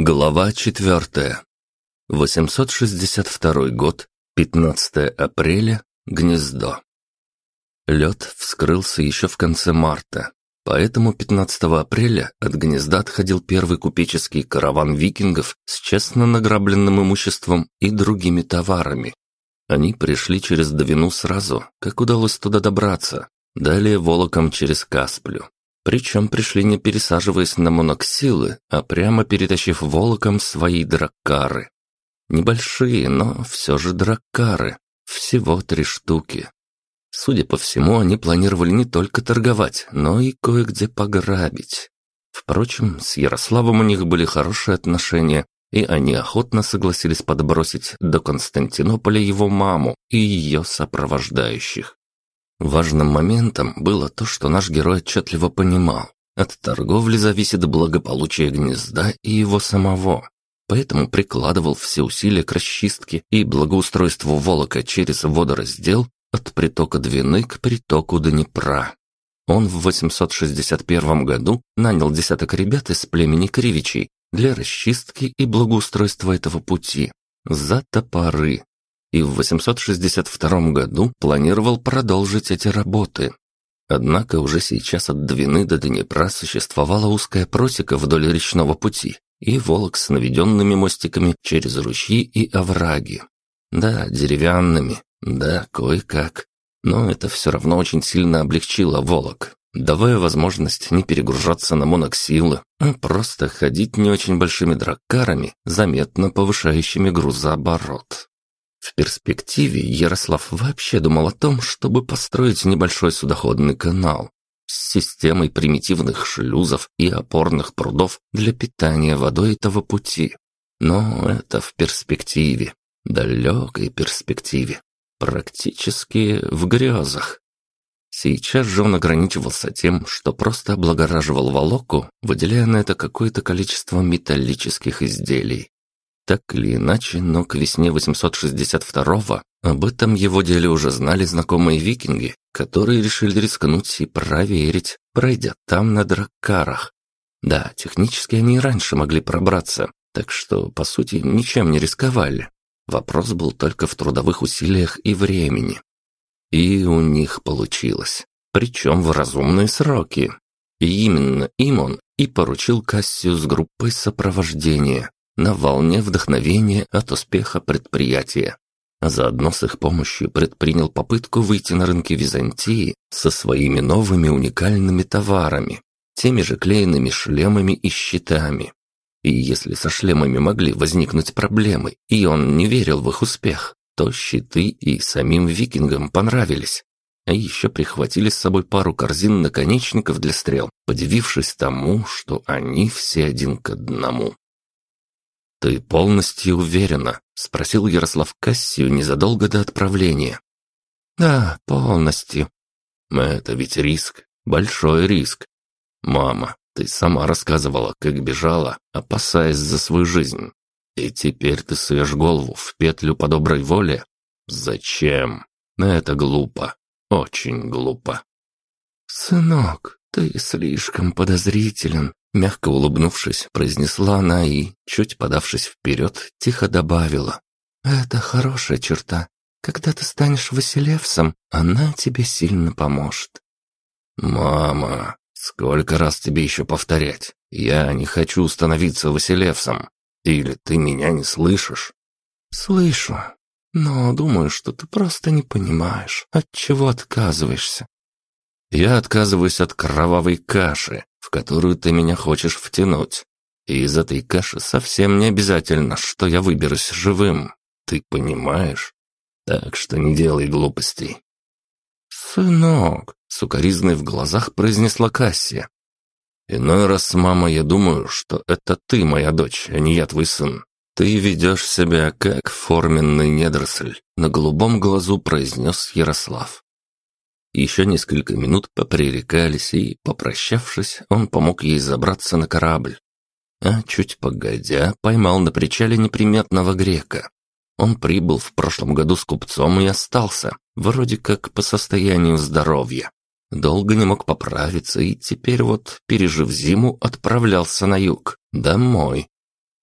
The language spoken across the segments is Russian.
Глава 4. 862 год, 15 апреля, гнездо. Лед вскрылся еще в конце марта, поэтому 15 апреля от гнезда отходил первый купеческий караван викингов с честно награбленным имуществом и другими товарами. Они пришли через Довину сразу, как удалось туда добраться, далее волоком через Касплю. Причем пришли не пересаживаясь на моноксилы, а прямо перетащив волоком свои драккары. Небольшие, но все же драккары. Всего три штуки. Судя по всему, они планировали не только торговать, но и кое-где пограбить. Впрочем, с Ярославом у них были хорошие отношения, и они охотно согласились подбросить до Константинополя его маму и ее сопровождающих. Важным моментом было то, что наш герой отчетливо понимал. От торговли зависит благополучие гнезда и его самого. Поэтому прикладывал все усилия к расчистке и благоустройству Волока через водораздел от притока Двины к притоку Днепра. Он в 861 году нанял десяток ребят из племени Кривичей для расчистки и благоустройства этого пути. За топоры, и в 862 году планировал продолжить эти работы. Однако уже сейчас от Двины до Днепра существовала узкая просека вдоль речного пути и волок с наведенными мостиками через ручьи и овраги. Да, деревянными, да, кое-как. Но это все равно очень сильно облегчило волок, давая возможность не перегружаться на моноксилы, а просто ходить не очень большими драккарами, заметно повышающими грузооборот. В перспективе Ярослав вообще думал о том, чтобы построить небольшой судоходный канал с системой примитивных шлюзов и опорных прудов для питания водой этого пути. Но это в перспективе, далекой перспективе, практически в грезах. Сейчас же он ограничивался тем, что просто облагораживал волоку, выделяя на это какое-то количество металлических изделий. Так или иначе, но к весне 862-го об этом его деле уже знали знакомые викинги, которые решили рискнуть и проверить, пройдя там на драккарах. Да, технически они и раньше могли пробраться, так что, по сути, ничем не рисковали. Вопрос был только в трудовых усилиях и времени. И у них получилось. Причем в разумные сроки. И именно им он и поручил Кассию с группой сопровождения на волне вдохновения от успеха предприятия. А заодно с их помощью предпринял попытку выйти на рынки Византии со своими новыми уникальными товарами, теми же клеенными шлемами и щитами. И если со шлемами могли возникнуть проблемы, и он не верил в их успех, то щиты и самим викингам понравились. А еще прихватили с собой пару корзин наконечников для стрел, подивившись тому, что они все один к одному. «Ты полностью уверена?» – спросил Ярослав Кассию незадолго до отправления. «Да, полностью». «Это ведь риск, большой риск. Мама, ты сама рассказывала, как бежала, опасаясь за свою жизнь. И теперь ты суешь голову в петлю по доброй воле? Зачем? Это глупо, очень глупо». «Сынок, ты слишком подозрителен», Мягко улыбнувшись, произнесла она и, чуть подавшись вперед, тихо добавила. «Это хорошая черта. Когда ты станешь Василевсом, она тебе сильно поможет». «Мама, сколько раз тебе еще повторять? Я не хочу становиться Василевсом. Или ты меня не слышишь?» «Слышу, но думаю, что ты просто не понимаешь, от чего отказываешься». «Я отказываюсь от кровавой каши, в которую ты меня хочешь втянуть. И из этой каши совсем не обязательно, что я выберусь живым. Ты понимаешь? Так что не делай глупостей. «Сынок», — сукоризной в глазах произнесла Кассия. «Иной раз, мама, я думаю, что это ты моя дочь, а не я твой сын. Ты ведешь себя как форменный недоросль», — на голубом глазу произнес Ярослав. Еще несколько минут попререкались, и, попрощавшись, он помог ей забраться на корабль. А чуть погодя, поймал на причале неприметного грека. Он прибыл в прошлом году с купцом и остался, вроде как по состоянию здоровья. Долго не мог поправиться и теперь вот, пережив зиму, отправлялся на юг, домой.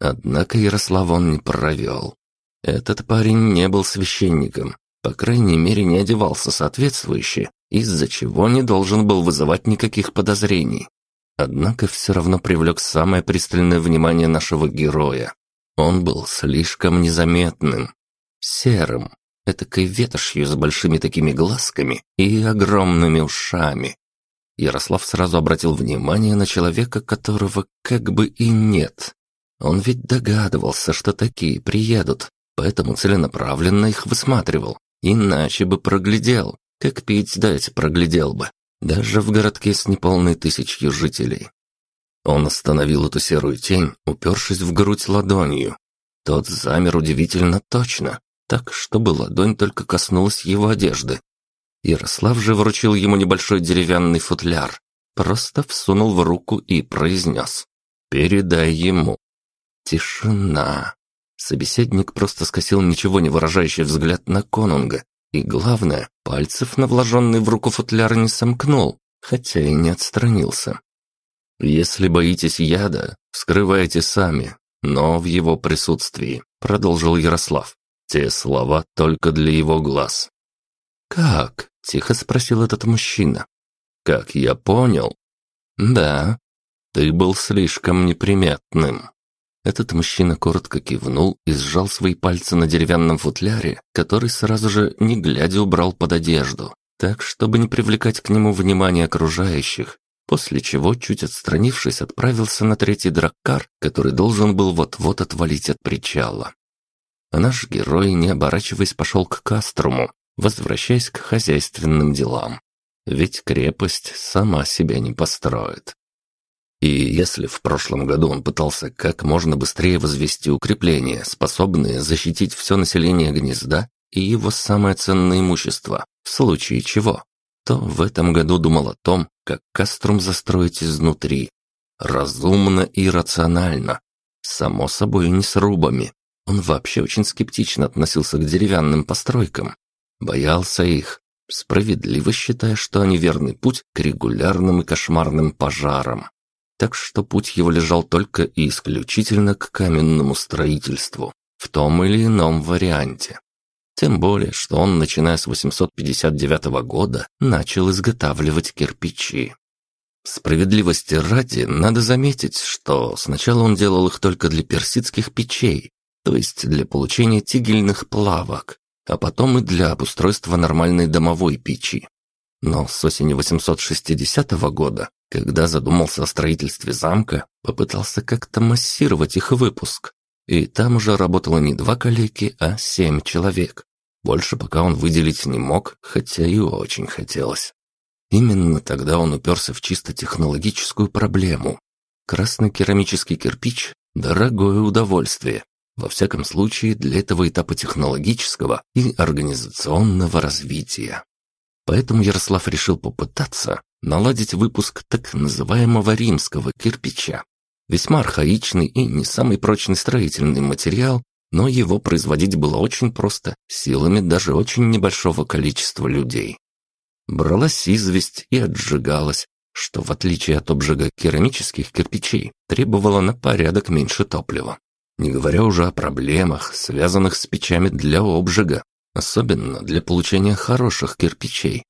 Однако Ярослав он не провел. Этот парень не был священником, по крайней мере не одевался соответствующе, из-за чего не должен был вызывать никаких подозрений. Однако все равно привлек самое пристальное внимание нашего героя. Он был слишком незаметным, серым, этакой ветошью с большими такими глазками и огромными ушами. Ярослав сразу обратил внимание на человека, которого как бы и нет. Он ведь догадывался, что такие приедут, поэтому целенаправленно их высматривал. Иначе бы проглядел, как пить дать проглядел бы, даже в городке с неполной тысячью жителей. Он остановил эту серую тень, упершись в грудь ладонью. Тот замер удивительно точно, так, чтобы ладонь только коснулась его одежды. Ярослав же вручил ему небольшой деревянный футляр, просто всунул в руку и произнес «Передай ему». Тишина. Собеседник просто скосил ничего не выражающий взгляд на конунга, и главное, пальцев на вложенный в руку футляр не сомкнул, хотя и не отстранился. «Если боитесь яда, вскрывайте сами, но в его присутствии», — продолжил Ярослав. Те слова только для его глаз. «Как?» — тихо спросил этот мужчина. «Как я понял?» «Да, ты был слишком неприметным». Этот мужчина коротко кивнул и сжал свои пальцы на деревянном футляре, который сразу же, не глядя, убрал под одежду, так, чтобы не привлекать к нему внимание окружающих, после чего, чуть отстранившись, отправился на третий драккар, который должен был вот-вот отвалить от причала. А наш герой, не оборачиваясь, пошел к Каструму, возвращаясь к хозяйственным делам. Ведь крепость сама себя не построит. И если в прошлом году он пытался как можно быстрее возвести укрепления, способные защитить все население гнезда и его самое ценное имущество, в случае чего, то в этом году думал о том, как Каструм застроить изнутри. Разумно и рационально. Само собой, не с рубами. Он вообще очень скептично относился к деревянным постройкам. Боялся их, справедливо считая, что они верный путь к регулярным и кошмарным пожарам так что путь его лежал только и исключительно к каменному строительству, в том или ином варианте. Тем более, что он, начиная с 859 года, начал изготавливать кирпичи. Справедливости ради, надо заметить, что сначала он делал их только для персидских печей, то есть для получения тигельных плавок, а потом и для обустройства нормальной домовой печи. Но с осени 860 года когда задумался о строительстве замка, попытался как-то массировать их выпуск. И там уже работало не два калеки, а семь человек. Больше пока он выделить не мог, хотя и очень хотелось. Именно тогда он уперся в чисто технологическую проблему. Красный керамический кирпич – дорогое удовольствие. Во всяком случае, для этого этапа технологического и организационного развития. Поэтому Ярослав решил попытаться наладить выпуск так называемого римского кирпича. Весьма архаичный и не самый прочный строительный материал, но его производить было очень просто, силами даже очень небольшого количества людей. Бралась известь и отжигалась, что в отличие от обжига керамических кирпичей требовало на порядок меньше топлива. Не говоря уже о проблемах, связанных с печами для обжига, особенно для получения хороших кирпичей.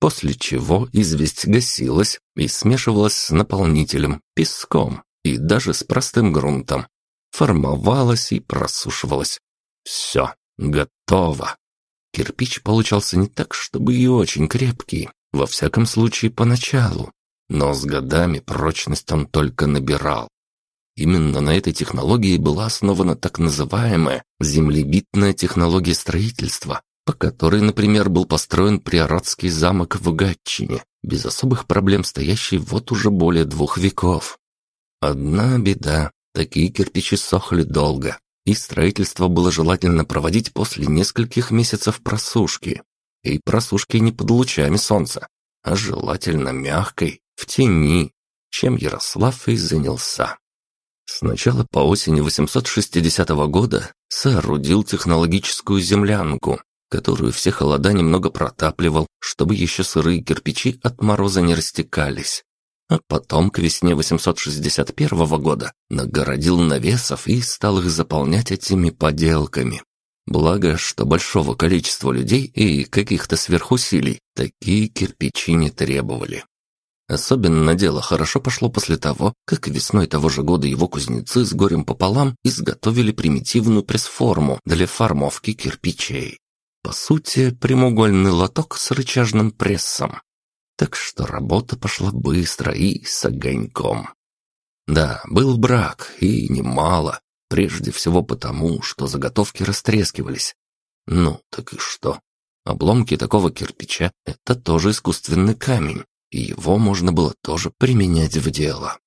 После чего известь гасилась и смешивалась с наполнителем, песком и даже с простым грунтом. Формовалась и просушивалась. Все, готово. Кирпич получался не так, чтобы и очень крепкий, во всяком случае поначалу, но с годами прочность он только набирал. Именно на этой технологии была основана так называемая землебитная технология строительства, по которой, например, был построен приоратский замок в Гатчине, без особых проблем стоящий вот уже более двух веков. Одна беда, такие кирпичи сохли долго, и строительство было желательно проводить после нескольких месяцев просушки. И просушки не под лучами солнца, а желательно мягкой, в тени, чем Ярослав и занялся. Сначала по осени 860 года соорудил технологическую землянку, которую все холода немного протапливал, чтобы еще сырые кирпичи от мороза не растекались. а потом к весне 861 года нагородил навесов и стал их заполнять этими поделками. Благо, что большого количества людей и каких-то сверхусилий такие кирпичи не требовали. Особенно дело хорошо пошло после того, как весной того же года его кузнецы с горем пополам изготовили примитивную пресс-форму для формовки кирпичей. По сути, прямоугольный лоток с рычажным прессом. Так что работа пошла быстро и с огоньком. Да, был брак, и немало, прежде всего потому, что заготовки растрескивались. Ну, так и что? Обломки такого кирпича – это тоже искусственный камень, его можно было тоже применять в дело.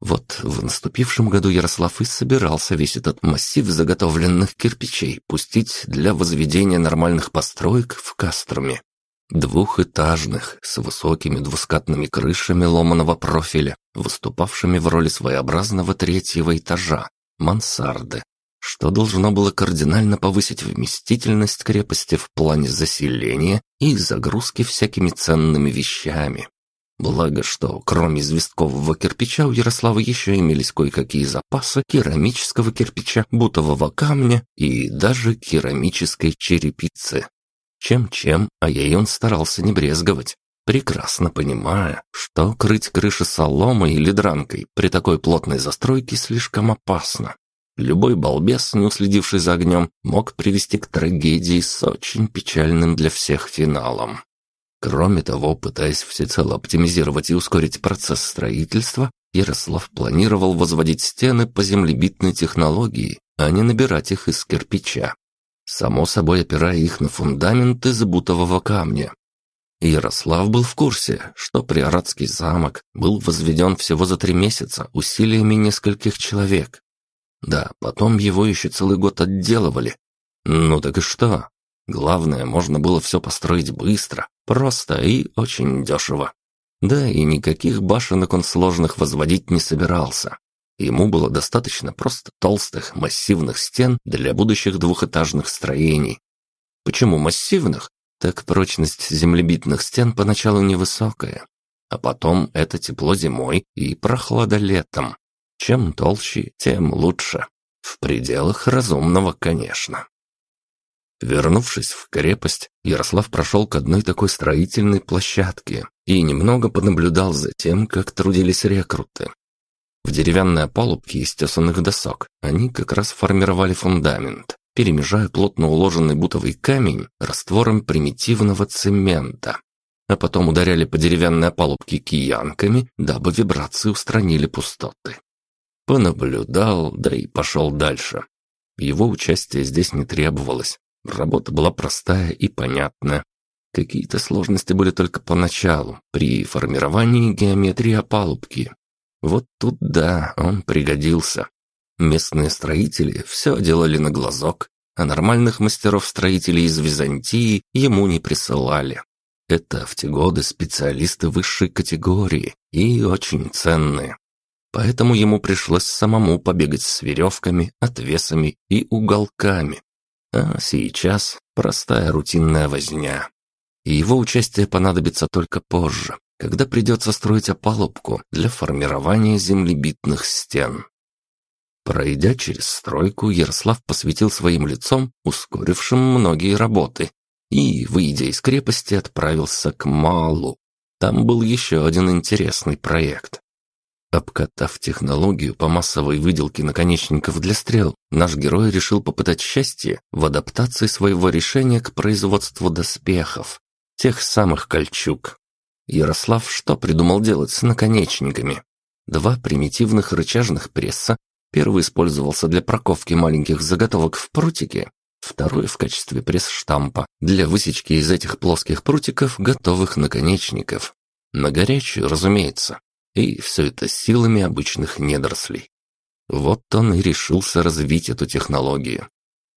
Вот в наступившем году Ярослав и собирался весь этот массив заготовленных кирпичей пустить для возведения нормальных построек в Кастроме. Двухэтажных, с высокими двускатными крышами ломаного профиля, выступавшими в роли своеобразного третьего этажа, мансарды, что должно было кардинально повысить вместительность крепости в плане заселения и загрузки всякими ценными вещами. Благо, что кроме известкового кирпича у Ярослава еще имелись кое-какие запасы керамического кирпича, бутового камня и даже керамической черепицы. Чем-чем, а ей он старался не брезговать, прекрасно понимая, что крыть крыши соломой или дранкой при такой плотной застройке слишком опасно. Любой балбес, не уследивший за огнем, мог привести к трагедии с очень печальным для всех финалом. Кроме того, пытаясь всецело оптимизировать и ускорить процесс строительства, Ярослав планировал возводить стены по землебитной технологии, а не набирать их из кирпича само собой опирая их на фундамент из бутового камня. Ярослав был в курсе, что Приорадский замок был возведен всего за три месяца усилиями нескольких человек. Да, потом его еще целый год отделывали. Ну так и что? Главное, можно было все построить быстро, просто и очень дешево. Да, и никаких башенок он сложных возводить не собирался. Ему было достаточно просто толстых, массивных стен для будущих двухэтажных строений. Почему массивных? Так прочность землебитных стен поначалу невысокая, а потом это тепло зимой и прохлада летом. Чем толще, тем лучше. В пределах разумного, конечно. Вернувшись в крепость, Ярослав прошел к одной такой строительной площадке и немного понаблюдал за тем, как трудились рекруты. В деревянной опалубке из тесанных досок они как раз формировали фундамент, перемежая плотно уложенный бутовый камень раствором примитивного цемента. А потом ударяли по деревянной опалубке киянками, дабы вибрации устранили пустоты. Понаблюдал, да и пошел дальше. Его участие здесь не требовалось. Работа была простая и понятная. Какие-то сложности были только поначалу, при формировании геометрии опалубки, вот тут да, он пригодился. Местные строители все делали на глазок, а нормальных мастеров-строителей из Византии ему не присылали. Это в те годы специалисты высшей категории и очень ценные. Поэтому ему пришлось самому побегать с веревками, отвесами и уголками. А сейчас простая рутинная возня. И его участие понадобится только позже когда придется строить опалубку для формирования землебитных стен. Пройдя через стройку, Ярослав посветил своим лицом, ускорившим многие работы, и, выйдя из крепости, отправился к Малу. Там был еще один интересный проект. Обкатав технологию по массовой выделке наконечников для стрел, наш герой решил попытать счастье в адаптации своего решения к производству доспехов, тех самых кольчуг. Ярослав что придумал делать с наконечниками? Два примитивных рычажных пресса. Первый использовался для проковки маленьких заготовок в прутике, второй в качестве пресс-штампа для высечки из этих плоских прутиков готовых наконечников. На горячую, разумеется. И все это силами обычных недорослей. Вот он и решился развить эту технологию.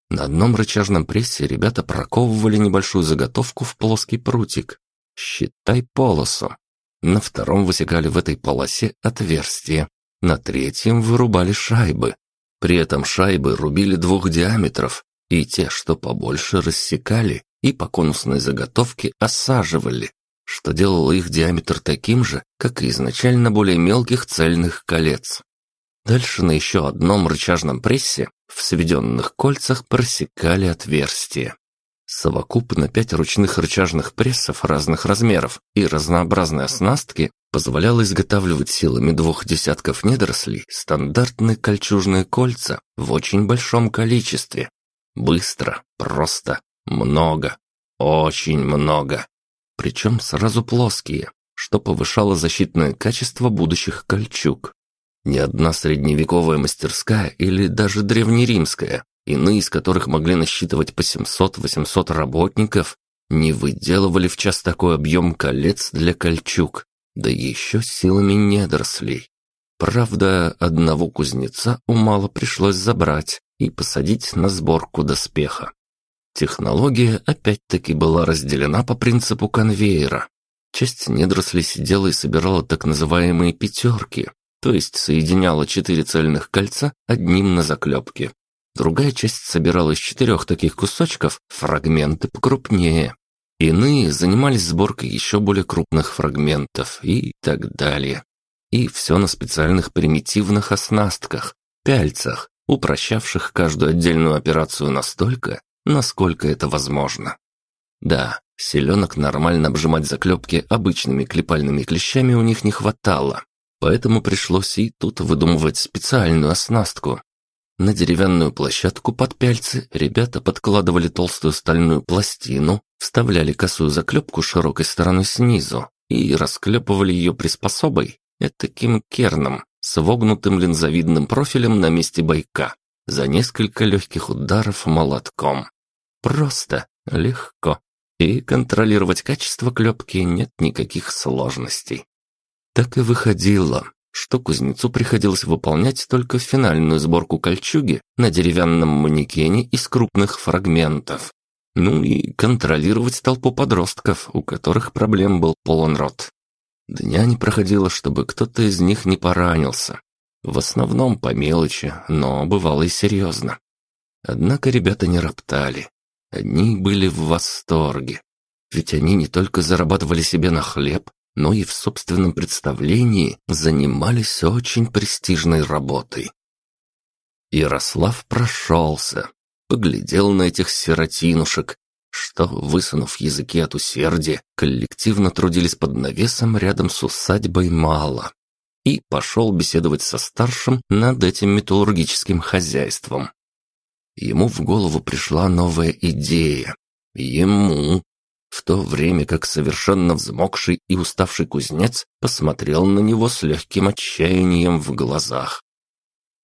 На одном рычажном прессе ребята проковывали небольшую заготовку в плоский прутик, Считай полосу. На втором высекали в этой полосе отверстие. На третьем вырубали шайбы. При этом шайбы рубили двух диаметров, и те, что побольше, рассекали и по конусной заготовке осаживали, что делало их диаметр таким же, как и изначально более мелких цельных колец. Дальше на еще одном рычажном прессе в сведенных кольцах просекали отверстия. Совокупно пять ручных рычажных прессов разных размеров и разнообразной оснастки позволяло изготавливать силами двух десятков недорослей стандартные кольчужные кольца в очень большом количестве. Быстро, просто, много, очень много. Причем сразу плоские, что повышало защитное качество будущих кольчуг. Ни одна средневековая мастерская или даже древнеримская, иные из которых могли насчитывать по 700-800 работников, не выделывали в час такой объем колец для кольчуг, да еще силами недорослей. Правда, одного кузнеца умало пришлось забрать и посадить на сборку доспеха. Технология опять-таки была разделена по принципу конвейера. Часть недорослей сидела и собирала так называемые «пятерки», то есть соединяла четыре цельных кольца одним на заклепке. Другая часть собирала из четырех таких кусочков фрагменты покрупнее. Иные занимались сборкой еще более крупных фрагментов и так далее. И все на специальных примитивных оснастках, пяльцах, упрощавших каждую отдельную операцию настолько, насколько это возможно. Да, селенок нормально обжимать заклепки обычными клепальными клещами у них не хватало, поэтому пришлось и тут выдумывать специальную оснастку, на деревянную площадку под пяльцы ребята подкладывали толстую стальную пластину, вставляли косую заклепку широкой стороной снизу и расклепывали ее приспособой, таким керном, с вогнутым линзовидным профилем на месте бойка, за несколько легких ударов молотком. Просто, легко. И контролировать качество клепки нет никаких сложностей. Так и выходило, что кузнецу приходилось выполнять только финальную сборку кольчуги на деревянном манекене из крупных фрагментов. Ну и контролировать толпу подростков, у которых проблем был полон рот. Дня не проходило, чтобы кто-то из них не поранился. В основном по мелочи, но бывало и серьезно. Однако ребята не роптали. Одни были в восторге. Ведь они не только зарабатывали себе на хлеб, но и в собственном представлении занимались очень престижной работой. Ярослав прошелся, поглядел на этих сиротинушек, что, высунув языки от усердия, коллективно трудились под навесом рядом с усадьбой мало, и пошел беседовать со старшим над этим металлургическим хозяйством. Ему в голову пришла новая идея. Ему, в то время как совершенно взмокший и уставший кузнец посмотрел на него с легким отчаянием в глазах.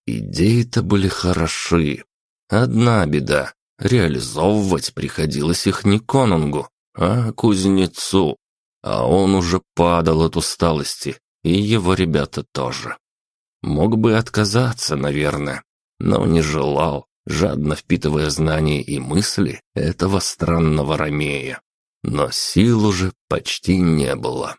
Идеи-то были хороши. Одна беда — реализовывать приходилось их не конунгу, а кузнецу. А он уже падал от усталости, и его ребята тоже. Мог бы отказаться, наверное, но не желал, жадно впитывая знания и мысли этого странного ромея но сил уже почти не было.